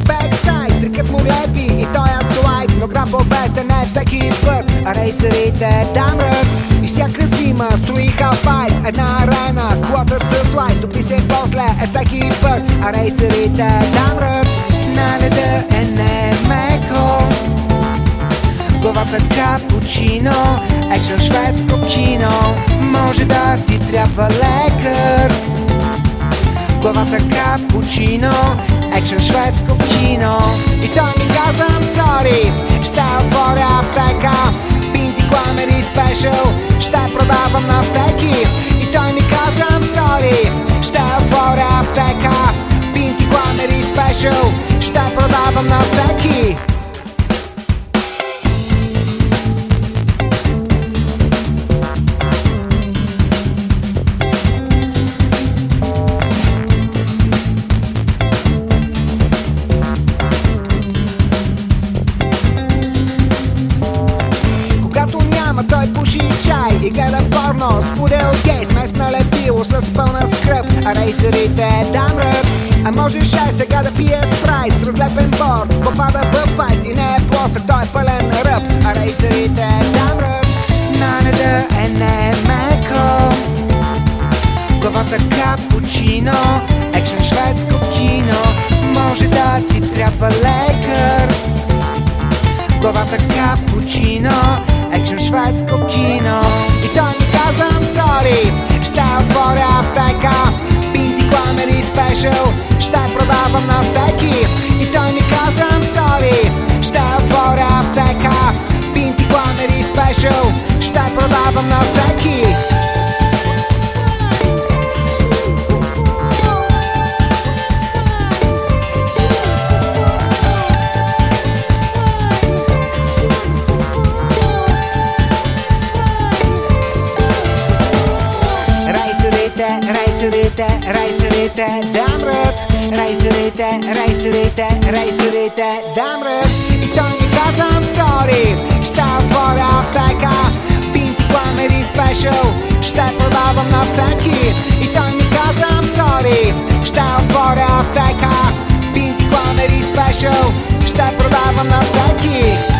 360 бексайд Трикът му лепи и той е слайд Но грабовете не всеки път. А рейсерите дамрат И всяка зима строи халфайт Една арена, клотър с слайд Топи се после е всеки път. А рейсерите дамрат На леда е не меко главата капучино Екшен шведско кино. Може да ти трябва лекар a cappuccino Action szwedzko kino I to mi kazam, sorry Šta otvore apteka Pinti Quamery Special Šta prodavam na vseki I to mi kazam, sorry Šta otvore apteka Pinti Quamery Special Šta prodavam na vseki той пуши чай и гледа порно. С пудел гей с местна лепило с пълна скръп, а рейсерите дамрат. А можеш ай сега да пие спрайт с разлепен борт, попада в файт и не е плосък, той е пълен ръб, а рейсерите дамрат. На неда е не меко, в главата капучино, екшен шведско кино, може да ти трябва лекар. В главата капучино шведско кино. И той ми каза I'm sorry Ще отворя аптека Пинти Кламери спешъл Ще продавам на всеки. И той ми каза I'm sorry Ще отворя аптека Пинти Кламери спешъл Ще продавам на всеки рейсерите дамрат Рейсерите, рейсерите, рейсерите дамрат И той ми каза I'm sorry Ще отворя аптека Пинти Кламери спешъл Ще продавам на всеки. И той ми каза I'm sorry Ще отворя аптека Пинти Кламери спешъл Ще продавам на всеки